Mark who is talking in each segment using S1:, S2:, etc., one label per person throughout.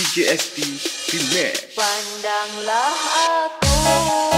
S1: DJ Remix
S2: Pandanglah aku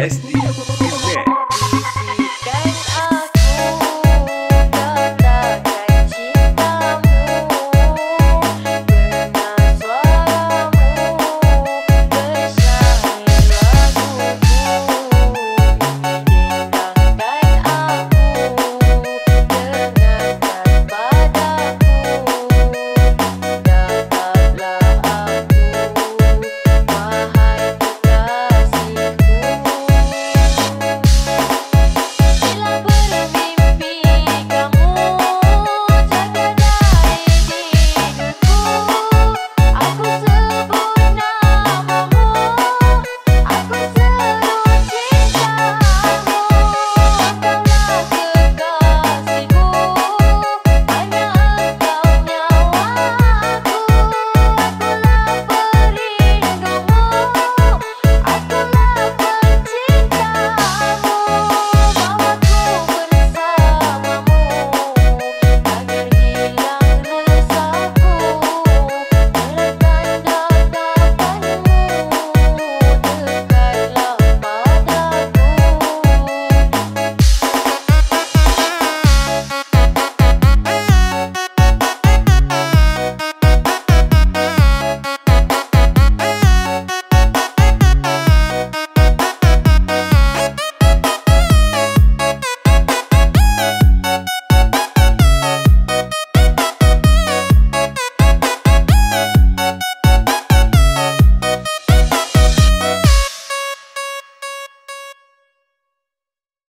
S2: Este.